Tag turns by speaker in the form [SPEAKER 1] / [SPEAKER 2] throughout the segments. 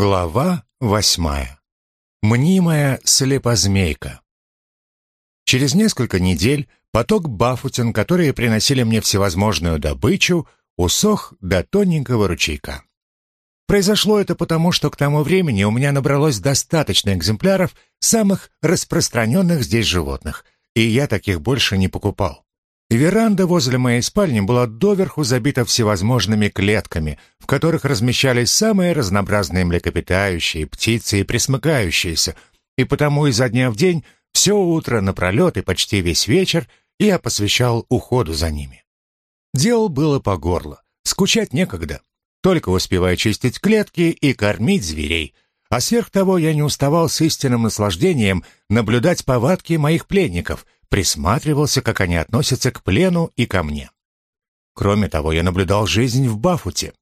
[SPEAKER 1] Глава восьмая. Мнимая слепозмейка. Через несколько недель поток бафутин, которые приносили мне всевозможную добычу, усох до тоненького ручейка. Произошло это потому, что к тому времени у меня набралось достаточно экземпляров самых распространенных здесь животных, и я таких больше не покупал. Веранда возле моей спальни была доверху забита всевозможными клетками, в которых размещались самые разнообразные млекопитающие, птицы и пресмыкающиеся, и потому изо дня в день все утро напролет и почти весь вечер я посвящал уходу за ними. Дел было по горло, скучать некогда, только успевая чистить клетки и кормить зверей, а сверх того я не уставал с истинным наслаждением наблюдать повадки моих пленников — присматривался, как они относятся к плену и ко мне. Кроме того, я наблюдал жизнь в Бафуте.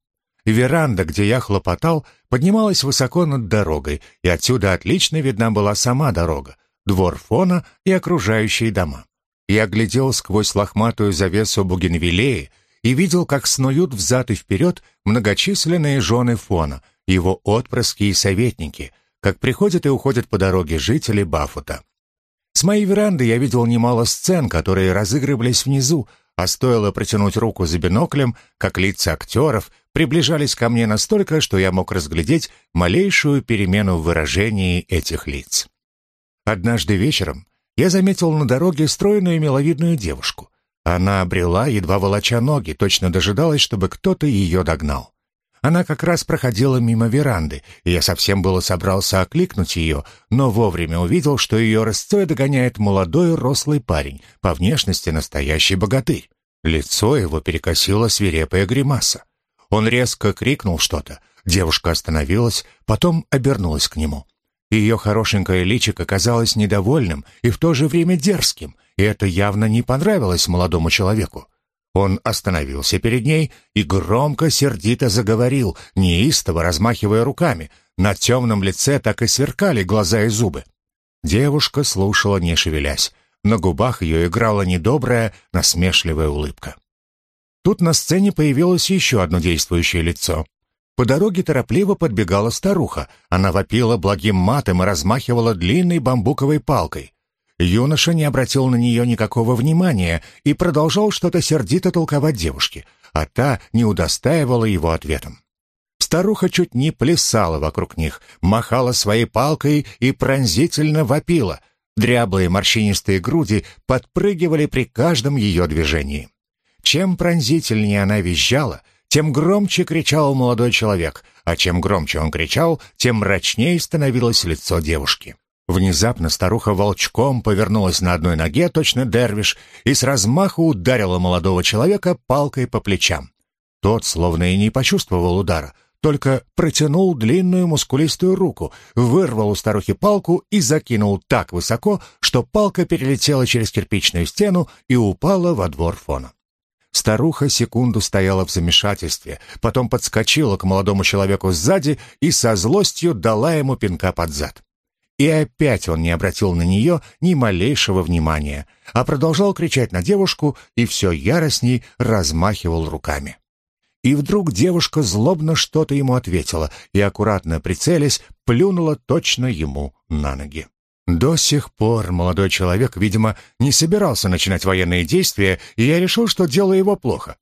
[SPEAKER 1] Веранда, где я хлопотал, поднималась высоко над дорогой, и отсюда отлично видна была сама дорога, двор фона и окружающие дома. Я глядел сквозь лохматую завесу бугенвиллеи и видел, как снуют взад и вперед многочисленные жены фона, его отпрыски и советники, как приходят и уходят по дороге жители Бафута. С моей веранды я видел немало сцен, которые разыгрывались внизу, а стоило протянуть руку за биноклем, как лица актеров приближались ко мне настолько, что я мог разглядеть малейшую перемену в выражении этих лиц. Однажды вечером я заметил на дороге стройную миловидную девушку. Она обрела, едва волоча ноги, точно дожидалась, чтобы кто-то ее догнал. Она как раз проходила мимо веранды, и я совсем было собрался окликнуть ее, но вовремя увидел, что ее рысцой догоняет молодой рослый парень, по внешности настоящий богатырь. Лицо его перекосило свирепая гримаса. Он резко крикнул что-то. Девушка остановилась, потом обернулась к нему. Ее хорошенькое личико казалось недовольным и в то же время дерзким, и это явно не понравилось молодому человеку. Он остановился перед ней и громко, сердито заговорил, неистово размахивая руками. На темном лице так и сверкали глаза и зубы. Девушка слушала, не шевелясь. На губах ее играла недобрая, насмешливая улыбка. Тут на сцене появилось еще одно действующее лицо. По дороге торопливо подбегала старуха. Она вопила благим матом и размахивала длинной бамбуковой палкой. Юноша не обратил на нее никакого внимания и продолжал что-то сердито толковать девушке, а та не удостаивала его ответом. Старуха чуть не плясала вокруг них, махала своей палкой и пронзительно вопила. Дряблые морщинистые груди подпрыгивали при каждом ее движении. Чем пронзительнее она визжала, тем громче кричал молодой человек, а чем громче он кричал, тем мрачнее становилось лицо девушки. Внезапно старуха волчком повернулась на одной ноге, точно дервиш, и с размаху ударила молодого человека палкой по плечам. Тот словно и не почувствовал удара, только протянул длинную мускулистую руку, вырвал у старухи палку и закинул так высоко, что палка перелетела через кирпичную стену и упала во двор фона. Старуха секунду стояла в замешательстве, потом подскочила к молодому человеку сзади и со злостью дала ему пинка под зад. И опять он не обратил на нее ни малейшего внимания, а продолжал кричать на девушку и все яростней размахивал руками. И вдруг девушка злобно что-то ему ответила и, аккуратно прицелясь, плюнула точно ему на ноги. До сих пор молодой человек, видимо, не собирался начинать военные действия, и я решил, что дело его плохо.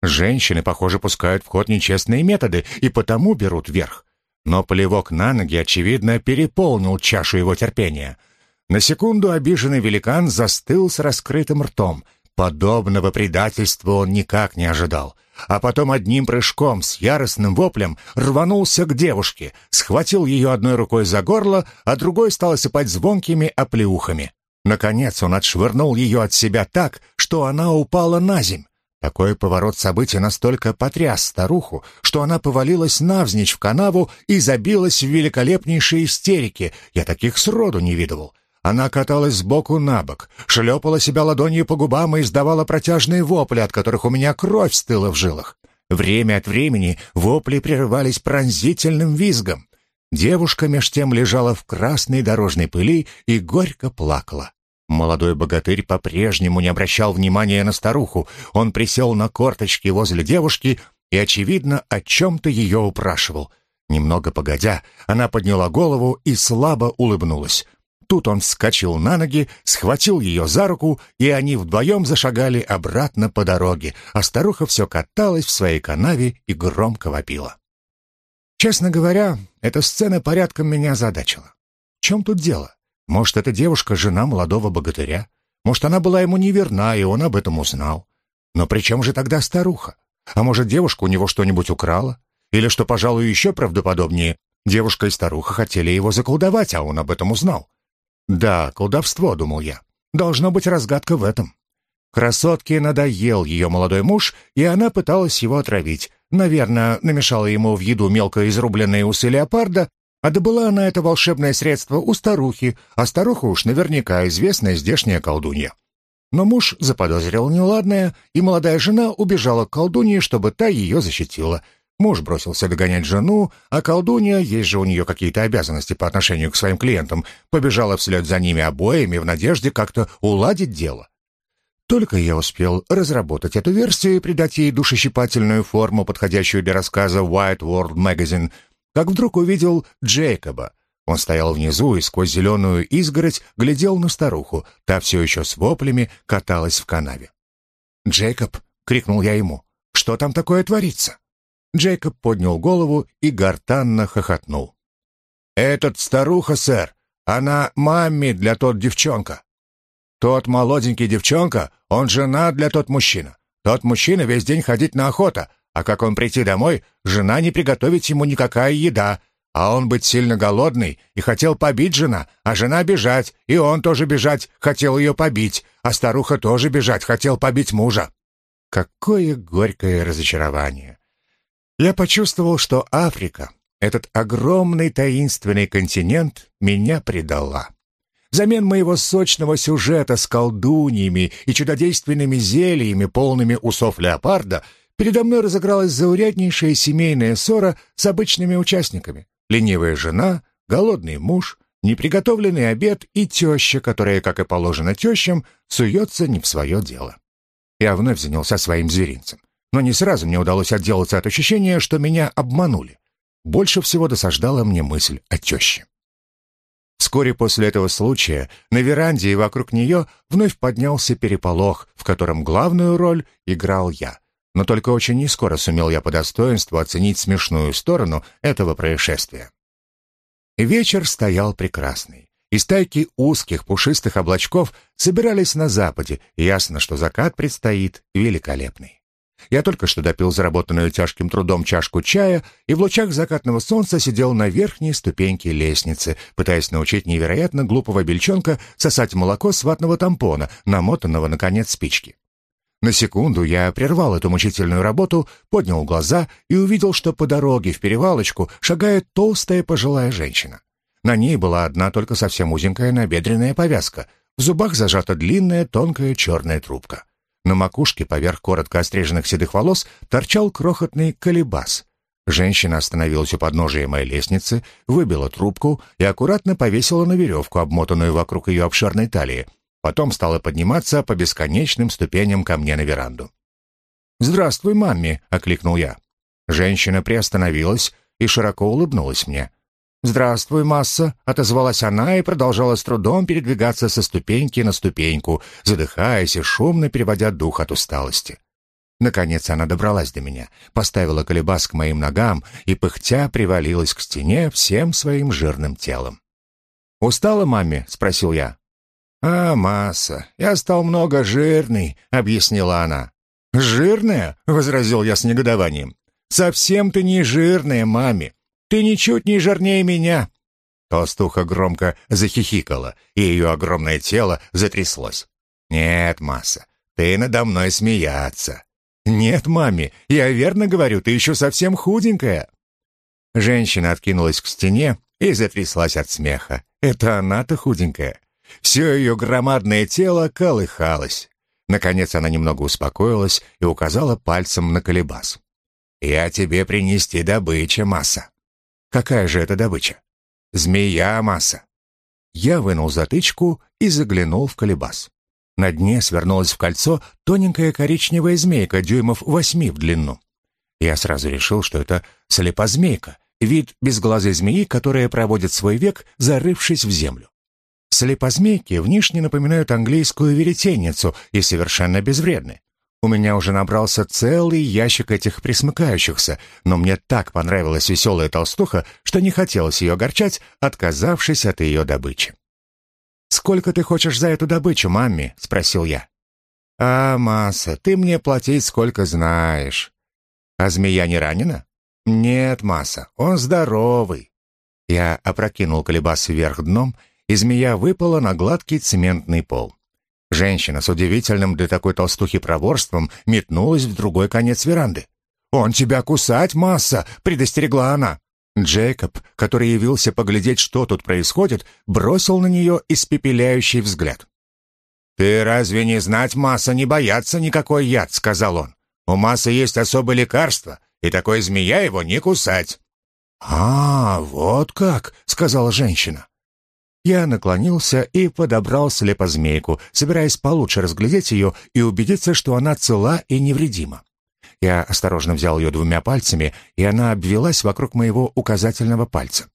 [SPEAKER 1] Женщины, похоже, пускают в ход нечестные методы и потому берут верх но плевок на ноги, очевидно, переполнил чашу его терпения. На секунду обиженный великан застыл с раскрытым ртом. Подобного предательства он никак не ожидал. А потом одним прыжком с яростным воплем рванулся к девушке, схватил ее одной рукой за горло, а другой стал осыпать звонкими оплеухами. Наконец он отшвырнул ее от себя так, что она упала на земь. Такой поворот событий настолько потряс старуху, что она повалилась навзничь в канаву и забилась в великолепнейшей истерике. Я таких сроду не видывал. Она каталась сбоку на бок, шлепала себя ладонью по губам и издавала протяжные вопли, от которых у меня кровь стыла в жилах. Время от времени вопли прерывались пронзительным визгом. Девушка меж тем лежала в красной дорожной пыли и горько плакала. Молодой богатырь по-прежнему не обращал внимания на старуху. Он присел на корточки возле девушки и, очевидно, о чем-то ее упрашивал. Немного погодя, она подняла голову и слабо улыбнулась. Тут он вскочил на ноги, схватил ее за руку, и они вдвоем зашагали обратно по дороге, а старуха все каталась в своей канаве и громко вопила. Честно говоря, эта сцена порядком меня задачила. В чем тут дело? Может, эта девушка — жена молодого богатыря? Может, она была ему неверна, и он об этом узнал? Но при чем же тогда старуха? А может, девушка у него что-нибудь украла? Или, что, пожалуй, еще правдоподобнее, девушка и старуха хотели его заколдовать, а он об этом узнал? Да, колдовство, думал я. Должно быть разгадка в этом. Красотке надоел ее молодой муж, и она пыталась его отравить. Наверное, намешала ему в еду мелко изрубленные усы леопарда, а добыла она это волшебное средство у старухи, а старуха уж наверняка известная здешняя колдунья. Но муж заподозрил неладное, и молодая жена убежала к колдунье, чтобы та ее защитила — Муж бросился догонять жену, а колдунья, есть же у нее какие-то обязанности по отношению к своим клиентам, побежала вслед за ними обоими в надежде как-то уладить дело. Только я успел разработать эту версию и придать ей душещипательную форму, подходящую для рассказа White World Magazine, как вдруг увидел Джейкоба. Он стоял внизу и сквозь зеленую изгородь глядел на старуху, та все еще с воплями каталась в канаве. «Джейкоб!» — крикнул я ему. «Что там такое творится?» Джейкоб поднял голову и гортанно хохотнул. «Этот старуха, сэр, она мамми для тот девчонка. Тот молоденький девчонка, он жена для тот мужчина. Тот мужчина весь день ходить на охота, а как он прийти домой, жена не приготовить ему никакая еда, а он быть сильно голодный и хотел побить жена, а жена бежать, и он тоже бежать, хотел ее побить, а старуха тоже бежать, хотел побить мужа. Какое горькое разочарование! Я почувствовал, что Африка, этот огромный таинственный континент, меня предала. Взамен моего сочного сюжета с колдуньями и чудодейственными зельями, полными усов леопарда, передо мной разыгралась зауряднейшая семейная ссора с обычными участниками. Ленивая жена, голодный муж, неприготовленный обед и теща, которая, как и положено тещам, суется не в свое дело. Я вновь занялся своим зверинцем но не сразу мне удалось отделаться от ощущения, что меня обманули. Больше всего досаждала мне мысль о теще. Вскоре после этого случая на веранде и вокруг нее вновь поднялся переполох, в котором главную роль играл я. Но только очень нескоро сумел я по достоинству оценить смешную сторону этого происшествия. Вечер стоял прекрасный. И стайки узких пушистых облачков собирались на западе, ясно, что закат предстоит великолепный. Я только что допил заработанную тяжким трудом чашку чая и в лучах закатного солнца сидел на верхней ступеньке лестницы, пытаясь научить невероятно глупого бельчонка сосать молоко с ватного тампона, намотанного на конец спички. На секунду я прервал эту мучительную работу, поднял глаза и увидел, что по дороге в перевалочку шагает толстая пожилая женщина. На ней была одна только совсем узенькая набедренная повязка, в зубах зажата длинная тонкая черная трубка. На макушке, поверх коротко остриженных седых волос, торчал крохотный колебас. Женщина остановилась у подножия моей лестницы, выбила трубку и аккуратно повесила на веревку, обмотанную вокруг ее обширной талии. Потом стала подниматься по бесконечным ступеням ко мне на веранду. «Здравствуй, мамми!» — окликнул я. Женщина приостановилась и широко улыбнулась мне. «Здравствуй, масса!» — отозвалась она и продолжала с трудом передвигаться со ступеньки на ступеньку, задыхаясь и шумно переводя дух от усталости. Наконец она добралась до меня, поставила колебас к моим ногам и, пыхтя, привалилась к стене всем своим жирным телом. «Устала, маме?» — спросил я. «А, масса, я стал много жирный», — объяснила она. «Жирная?» — возразил я с негодованием. «Совсем ты не жирная, маме. Ты ничуть не жирнее меня!» Толстуха громко захихикала, и ее огромное тело затряслось. «Нет, Масса, ты надо мной смеяться». «Нет, маме, я верно говорю, ты еще совсем худенькая». Женщина откинулась к стене и затряслась от смеха. Это она-то худенькая. Все ее громадное тело колыхалось. Наконец она немного успокоилась и указала пальцем на колебас. «Я тебе принести добыча, Масса». Какая же это добыча? Змея масса. Я вынул затычку и заглянул в колебас. На дне свернулась в кольцо тоненькая коричневая змейка дюймов восьми в длину. Я сразу решил, что это слепозмейка, Вид безглазой змеи, которая проводит свой век, зарывшись в землю. Слепозмейки внешне напоминают английскую веретенницу и совершенно безвредны. У меня уже набрался целый ящик этих присмыкающихся, но мне так понравилась веселая толстуха, что не хотелось ее огорчать, отказавшись от ее добычи. «Сколько ты хочешь за эту добычу, мамми?» — спросил я. «А, Масса, ты мне платить сколько знаешь». «А змея не ранена?» «Нет, Масса, он здоровый». Я опрокинул колебас вверх дном, и змея выпала на гладкий цементный пол. Женщина с удивительным для такой толстухи проворством метнулась в другой конец веранды. «Он тебя кусать, масса!» — предостерегла она. Джейкоб, который явился поглядеть, что тут происходит, бросил на нее испепеляющий взгляд. «Ты разве не знать, масса, не бояться никакой яд?» — сказал он. «У массы есть особое лекарство, и такой змея его не кусать». «А, вот как!» — сказала женщина. Я наклонился и подобрал слепозмейку, собираясь получше разглядеть ее и убедиться, что она цела и невредима. Я осторожно взял ее двумя пальцами, и она обвелась вокруг моего указательного пальца.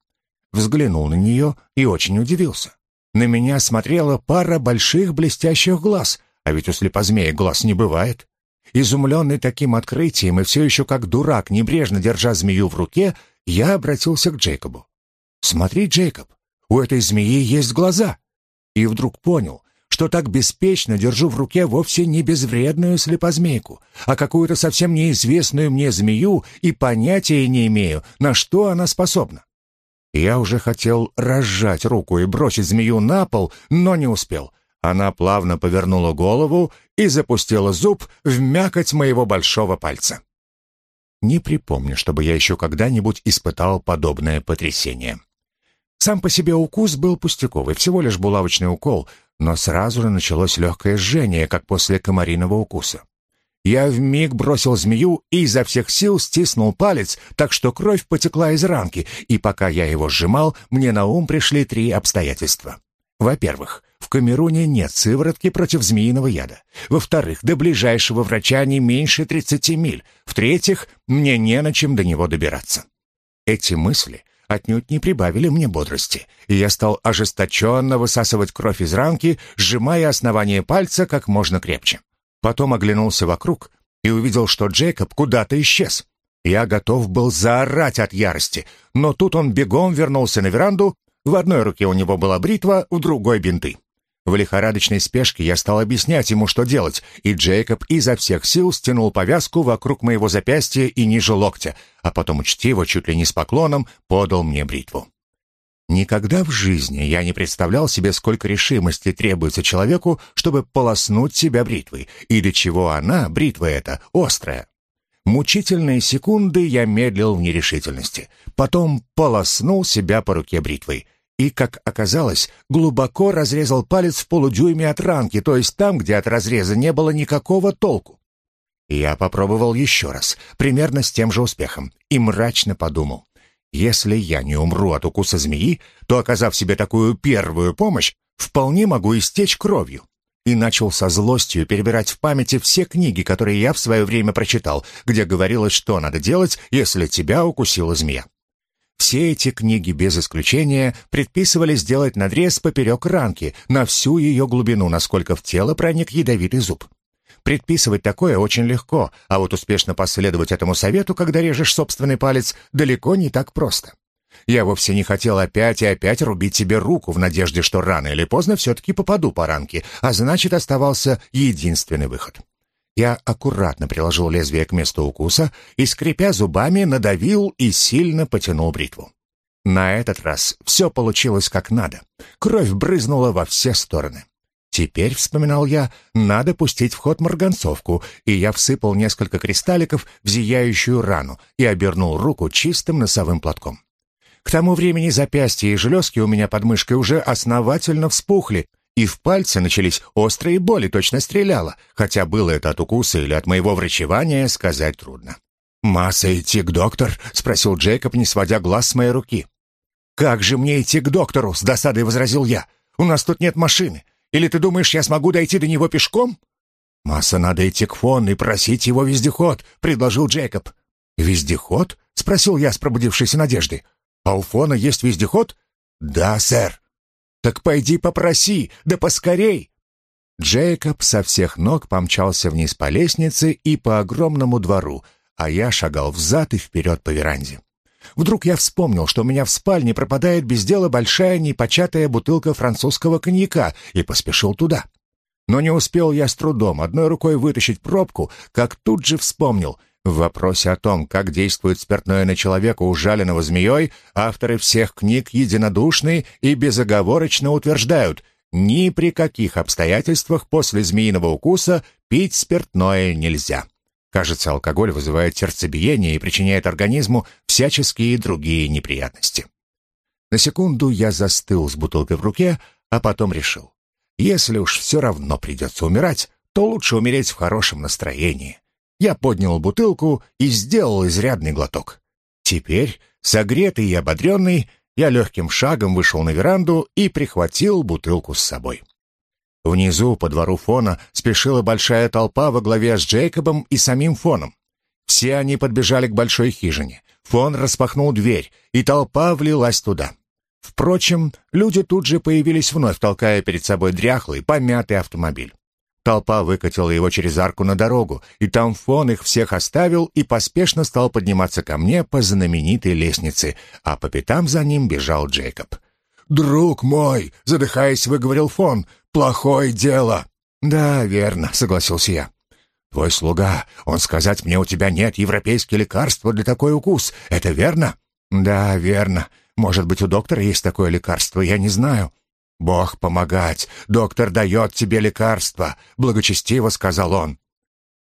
[SPEAKER 1] Взглянул на нее и очень удивился. На меня смотрела пара больших блестящих глаз, а ведь у слепозмея глаз не бывает. Изумленный таким открытием и все еще как дурак, небрежно держа змею в руке, я обратился к Джейкобу. «Смотри, Джейкоб, у этой змеи есть глаза. И вдруг понял, что так беспечно держу в руке вовсе не безвредную слепозмейку, а какую-то совсем неизвестную мне змею и понятия не имею, на что она способна. Я уже хотел разжать руку и бросить змею на пол, но не успел. Она плавно повернула голову и запустила зуб в мякоть моего большого пальца. Не припомню, чтобы я еще когда-нибудь испытал подобное потрясение. Сам по себе укус был пустяковый, всего лишь булавочный укол, но сразу же началось легкое жжение, как после комариного укуса. Я вмиг бросил змею и изо всех сил стиснул палец, так что кровь потекла из ранки, и пока я его сжимал, мне на ум пришли три обстоятельства. Во-первых, в Камеруне нет сыворотки против змеиного яда. Во-вторых, до ближайшего врача не меньше 30 миль. В-третьих, мне не на чем до него добираться. Эти мысли отнюдь не прибавили мне бодрости, и я стал ожесточенно высасывать кровь из ранки, сжимая основание пальца как можно крепче. Потом оглянулся вокруг и увидел, что Джейкоб куда-то исчез. Я готов был заорать от ярости, но тут он бегом вернулся на веранду, в одной руке у него была бритва, в другой — бинты. В лихорадочной спешке я стал объяснять ему, что делать, и Джейкоб изо всех сил стянул повязку вокруг моего запястья и ниже локтя, а потом учтиво, чуть ли не с поклоном, подал мне бритву. Никогда в жизни я не представлял себе, сколько решимости требуется человеку, чтобы полоснуть себя бритвой, и до чего она, бритва эта, острая. Мучительные секунды я медлил в нерешительности. Потом полоснул себя по руке бритвой и, как оказалось, глубоко разрезал палец в полудюйме от ранки, то есть там, где от разреза не было никакого толку. Я попробовал еще раз, примерно с тем же успехом, и мрачно подумал. Если я не умру от укуса змеи, то, оказав себе такую первую помощь, вполне могу истечь кровью. И начал со злостью перебирать в памяти все книги, которые я в свое время прочитал, где говорилось, что надо делать, если тебя укусила змея. Все эти книги, без исключения, предписывали сделать надрез поперек ранки, на всю ее глубину, насколько в тело проник ядовитый зуб. Предписывать такое очень легко, а вот успешно последовать этому совету, когда режешь собственный палец, далеко не так просто. Я вовсе не хотел опять и опять рубить себе руку в надежде, что рано или поздно все-таки попаду по ранке, а значит оставался единственный выход. Я аккуратно приложил лезвие к месту укуса и, скрипя зубами, надавил и сильно потянул бритву. На этот раз все получилось как надо. Кровь брызнула во все стороны. Теперь, вспоминал я, надо пустить в ход марганцовку, и я всыпал несколько кристалликов в зияющую рану и обернул руку чистым носовым платком. К тому времени запястья и железки у меня под мышкой уже основательно вспухли, и в пальце начались острые боли, точно стреляло, хотя было это от укуса или от моего врачевания, сказать трудно. «Масса идти к доктору?» — спросил Джейкоб, не сводя глаз с моей руки. «Как же мне идти к доктору?» — с досадой возразил я. «У нас тут нет машины. Или ты думаешь, я смогу дойти до него пешком?» «Масса, надо идти к фон и просить его вездеход», — предложил Джейкоб. «Вездеход?» — спросил я с пробудившейся надеждой. «А у Фона есть вездеход?» «Да, сэр». «Так пойди попроси, да поскорей!» Джейкоб со всех ног помчался вниз по лестнице и по огромному двору, а я шагал взад и вперед по веранде. Вдруг я вспомнил, что у меня в спальне пропадает без дела большая непочатая бутылка французского коньяка, и поспешил туда. Но не успел я с трудом одной рукой вытащить пробку, как тут же вспомнил. В вопросе о том, как действует спиртное на человека, ужаленного змеей, авторы всех книг единодушны и безоговорочно утверждают, ни при каких обстоятельствах после змеиного укуса пить спиртное нельзя. Кажется, алкоголь вызывает сердцебиение и причиняет организму всяческие другие неприятности. На секунду я застыл с бутылкой в руке, а потом решил. Если уж все равно придется умирать, то лучше умереть в хорошем настроении. Я поднял бутылку и сделал изрядный глоток. Теперь, согретый и ободренный, я легким шагом вышел на веранду и прихватил бутылку с собой. Внизу, по двору фона, спешила большая толпа во главе с Джейкобом и самим фоном. Все они подбежали к большой хижине. Фон распахнул дверь, и толпа влилась туда. Впрочем, люди тут же появились вновь, толкая перед собой дряхлый, помятый автомобиль. Толпа выкатила его через арку на дорогу, и там фон их всех оставил и поспешно стал подниматься ко мне по знаменитой лестнице, а по пятам за ним бежал Джейкоб. «Друг мой!» — задыхаясь, выговорил фон. «Плохое дело!» «Да, верно», — согласился я. «Твой слуга, он сказать мне, у тебя нет европейского лекарства для такой укус. Это верно?» «Да, верно. Может быть, у доктора есть такое лекарство, я не знаю». «Бог помогать! Доктор дает тебе лекарство!» — благочестиво сказал он.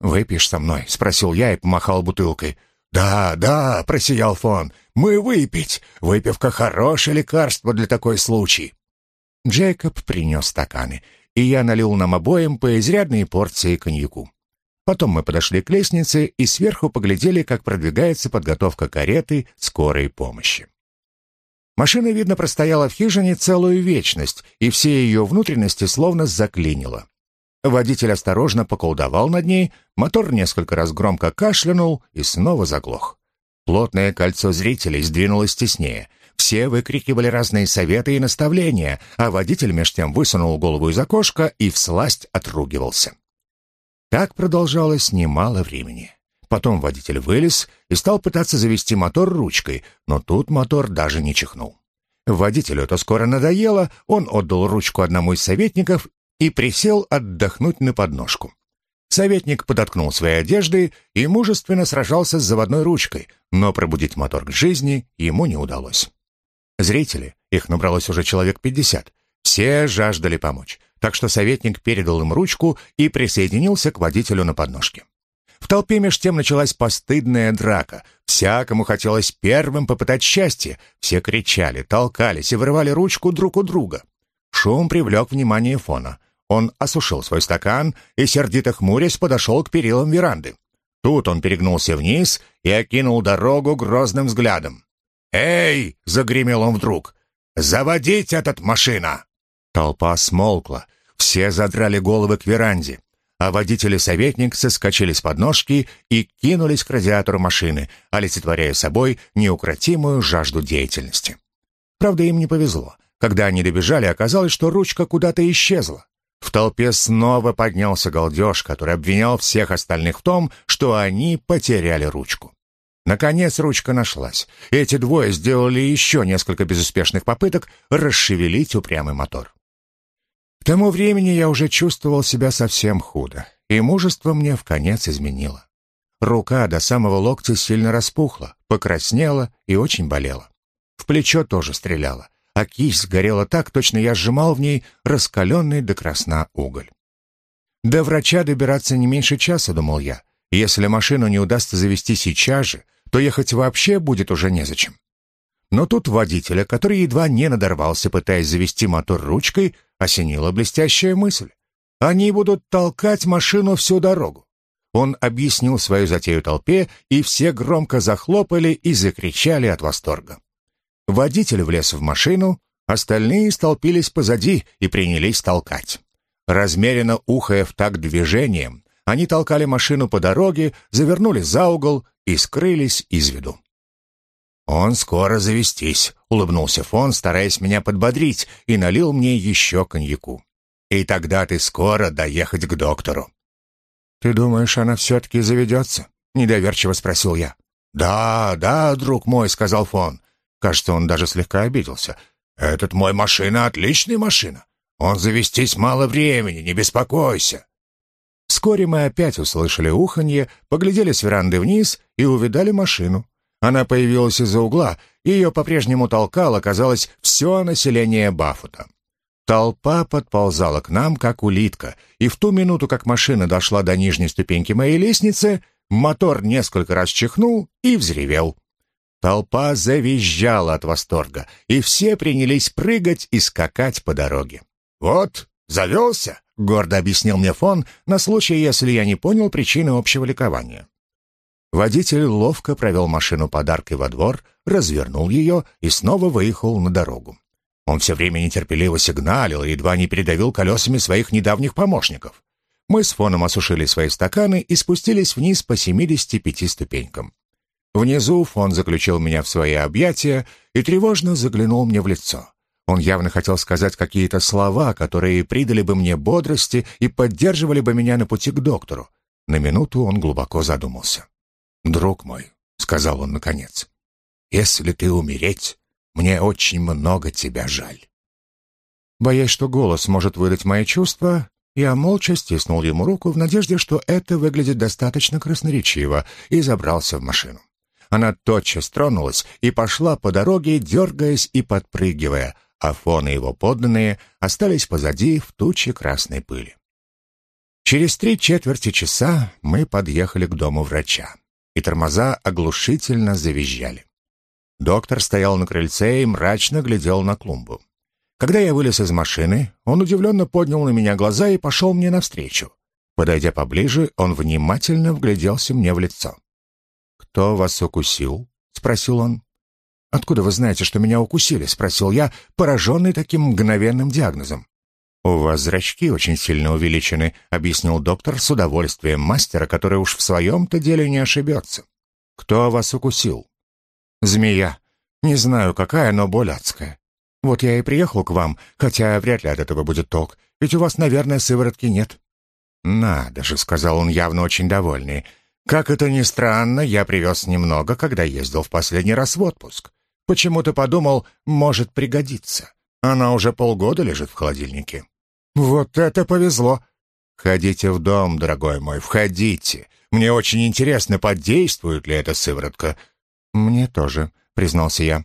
[SPEAKER 1] «Выпьешь со мной?» — спросил я и помахал бутылкой. «Да, да», — просиял Фон, — «мы выпить. Выпивка — хорошее лекарство для такой случай». Джейкоб принес стаканы, и я налил нам обоим по изрядной порции коньяку. Потом мы подошли к лестнице и сверху поглядели, как продвигается подготовка кареты скорой помощи. Машина, видно, простояла в хижине целую вечность, и все ее внутренности словно заклинило. Водитель осторожно поколдовал над ней, мотор несколько раз громко кашлянул и снова заглох. Плотное кольцо зрителей сдвинулось теснее. Все выкрикивали разные советы и наставления, а водитель меж тем высунул голову из окошка и всласть отругивался. Так продолжалось немало времени. Потом водитель вылез и стал пытаться завести мотор ручкой, но тут мотор даже не чихнул. Водителю это скоро надоело, он отдал ручку одному из советников и присел отдохнуть на подножку. Советник подоткнул свои одежды и мужественно сражался с заводной ручкой, но пробудить мотор к жизни ему не удалось. Зрители, их набралось уже человек пятьдесят, все жаждали помочь, так что советник передал им ручку и присоединился к водителю на подножке. В толпе меж тем началась постыдная драка. Всякому хотелось первым попытать счастье. Все кричали, толкались и вырывали ручку друг у друга. Шум привлек внимание фона. Он осушил свой стакан и, сердито хмурясь, подошел к перилам веранды. Тут он перегнулся вниз и окинул дорогу грозным взглядом. «Эй!» — загремел он вдруг. «Заводить этот машина!» Толпа смолкла. Все задрали головы к веранде. А водитель и советник соскочили с подножки и кинулись к радиатору машины, олицетворяя собой неукротимую жажду деятельности. Правда, им не повезло. Когда они добежали, оказалось, что ручка куда-то исчезла. В толпе снова поднялся галдеж, который обвинял всех остальных в том, что они потеряли ручку. Наконец ручка нашлась. Эти двое сделали еще несколько безуспешных попыток расшевелить упрямый мотор. Тому времени я уже чувствовал себя совсем худо, и мужество мне в конец изменило. Рука до самого локтя сильно распухла, покраснела и очень болела. В плечо тоже стреляла, а кисть горела так, точно я сжимал в ней раскаленный до красна уголь. До врача добираться не меньше часа, думал я. Если машину не удастся завести сейчас же, то ехать вообще будет уже незачем. Но тут водителя, который едва не надорвался, пытаясь завести мотор ручкой, осенила блестящая мысль. Они будут толкать машину всю дорогу. Он объяснил свою затею толпе, и все громко захлопали и закричали от восторга. Водитель влез в машину, остальные столпились позади и принялись толкать. Размеренно ухая в такт движением, они толкали машину по дороге, завернули за угол и скрылись из виду. «Он скоро завестись», — улыбнулся Фон, стараясь меня подбодрить, и налил мне еще коньяку. «И тогда ты скоро доехать к доктору». «Ты думаешь, она все-таки заведется?» — недоверчиво спросил я. «Да, да, друг мой», — сказал Фон. Кажется, он даже слегка обиделся. «Этот мой машина — отличная машина. Он завестись мало времени, не беспокойся». Вскоре мы опять услышали уханье, поглядели с веранды вниз и увидали машину. Она появилась из-за угла, и ее по-прежнему толкало, казалось, все население Бафута. Толпа подползала к нам, как улитка, и в ту минуту, как машина дошла до нижней ступеньки моей лестницы, мотор несколько раз чихнул и взревел. Толпа завизжала от восторга, и все принялись прыгать и скакать по дороге. «Вот, завелся!» — гордо объяснил мне Фон на случай, если я не понял причины общего ликования. Водитель ловко провел машину подаркой во двор, развернул ее и снова выехал на дорогу. Он все время нетерпеливо сигналил и едва не передавил колесами своих недавних помощников. Мы с Фоном осушили свои стаканы и спустились вниз по 75 ступенькам. Внизу Фон заключил меня в свои объятия и тревожно заглянул мне в лицо. Он явно хотел сказать какие-то слова, которые придали бы мне бодрости и поддерживали бы меня на пути к доктору. На минуту он глубоко задумался. «Друг мой», — сказал он наконец, — «если ты умереть, мне очень много тебя жаль». Боясь, что голос может выдать мои чувства, я молча стиснул ему руку в надежде, что это выглядит достаточно красноречиво, и забрался в машину. Она тотчас тронулась и пошла по дороге, дергаясь и подпрыгивая, а Фон и его подданные остались позади в туче красной пыли. Через три четверти часа мы подъехали к дому врача и тормоза оглушительно завизжали. Доктор стоял на крыльце и мрачно глядел на клумбу. Когда я вылез из машины, он удивленно поднял на меня глаза и пошел мне навстречу. Подойдя поближе, он внимательно вгляделся мне в лицо. «Кто вас укусил?» — спросил он. «Откуда вы знаете, что меня укусили?» — спросил я, пораженный таким мгновенным диагнозом. «У вас зрачки очень сильно увеличены», — объяснил доктор с удовольствием мастера, который уж в своем-то деле не ошибется. «Кто вас укусил?» «Змея. Не знаю, какая, но боль адская. Вот я и приехал к вам, хотя вряд ли от этого будет толк, ведь у вас, наверное, сыворотки нет». «Надо же», — сказал он явно очень довольный. «Как это ни странно, я привез немного, когда ездил в последний раз в отпуск. Почему-то подумал, может пригодиться. Она уже полгода лежит в холодильнике. Вот это повезло. Входите в дом, дорогой мой, входите. Мне очень интересно, подействует ли эта сыворотка. Мне тоже, признался я.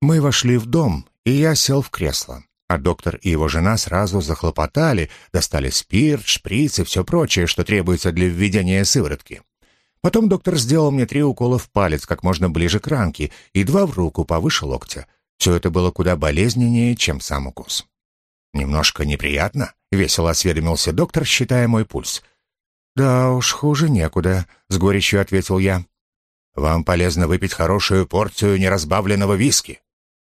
[SPEAKER 1] Мы вошли в дом, и я сел в кресло. А доктор и его жена сразу захлопотали, достали спирт, шприц и все прочее, что требуется для введения сыворотки. Потом доктор сделал мне три укола в палец как можно ближе к ранке и два в руку повыше локтя. Все это было куда болезненнее, чем сам укус. «Немножко неприятно?» — весело осведомился доктор, считая мой пульс. «Да уж, хуже некуда», — с горечью ответил я. «Вам полезно выпить хорошую порцию неразбавленного виски».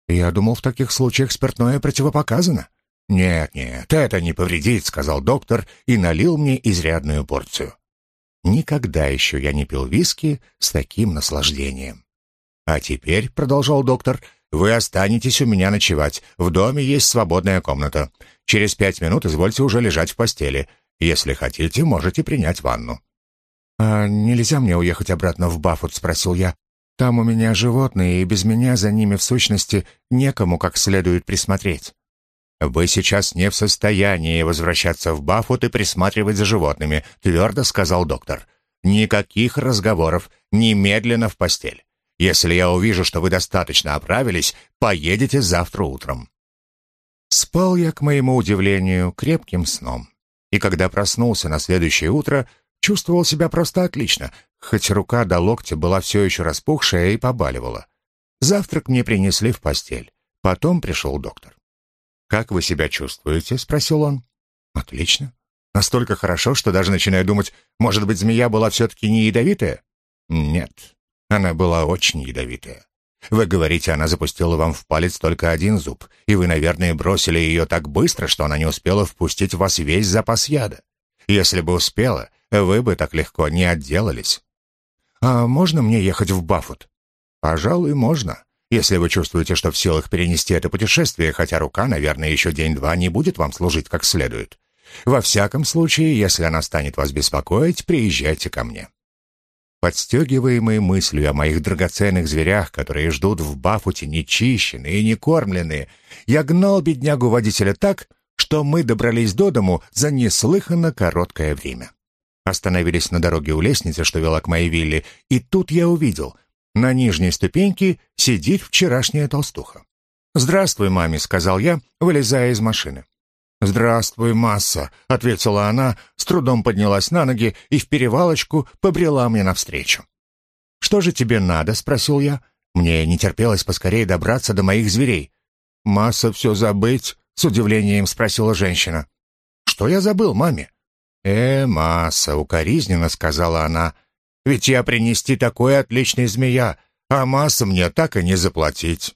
[SPEAKER 1] «Я думал, в таких случаях спиртное противопоказано». «Нет, нет, это не повредит», — сказал доктор и налил мне изрядную порцию. Никогда еще я не пил виски с таким наслаждением. «А теперь», — продолжал доктор, — вы останетесь у меня ночевать. В доме есть свободная комната. Через пять минут извольте уже лежать в постели. Если хотите, можете принять ванну». «А нельзя мне уехать обратно в Баффут?» — спросил я. «Там у меня животные, и без меня за ними, в сущности, некому как следует присмотреть». «Вы сейчас не в состоянии возвращаться в Баффут и присматривать за животными», — твердо сказал доктор. «Никаких разговоров, немедленно в постель. Если я увижу, что вы достаточно оправились, поедете завтра утром». Спал я, к моему удивлению, крепким сном. И когда проснулся на следующее утро, чувствовал себя просто отлично, хоть рука до локтя была все еще распухшая и побаливала. Завтрак мне принесли в постель. Потом пришел доктор. «Как вы себя чувствуете?» — спросил он. «Отлично. Настолько хорошо, что даже начинаю думать, может быть, змея была все-таки не ядовитая?» «Нет. Она была очень ядовитая. Вы говорите, она запустила вам в палец только один зуб, и вы, наверное, бросили ее так быстро, что она не успела впустить в вас весь запас яда. Если бы успела, вы бы так легко не отделались. А можно мне ехать в Баффут? «Пожалуй, можно, если вы чувствуете, что в силах перенести это путешествие, хотя рука, наверное, еще день-два не будет вам служить как следует. Во всяком случае, если она станет вас беспокоить, приезжайте ко мне». Подстегиваемые мыслью о моих драгоценных зверях, которые ждут в Бафуте нечищенные и некормленные, я гнал беднягу-водителя так, что мы добрались до дому за неслыханно короткое время. Остановились на дороге у лестницы, что вела к моей вилле, и тут я увидел, на нижней ступеньке сидит вчерашняя толстуха. «Здравствуй, маме», — сказал я, вылезая из машины. «Здравствуй, масса», — ответила она, с трудом поднялась на ноги и в перевалочку побрела мне навстречу. «Что же тебе надо?» — спросил я. Мне не терпелось поскорее добраться до моих зверей. «Масса все забыть?» — с удивлением спросила женщина. «Что я забыл, маме?» «Э, масса», — укоризненно сказала она. «Ведь я принести такой отличный змея, а масса мне так и не заплатить».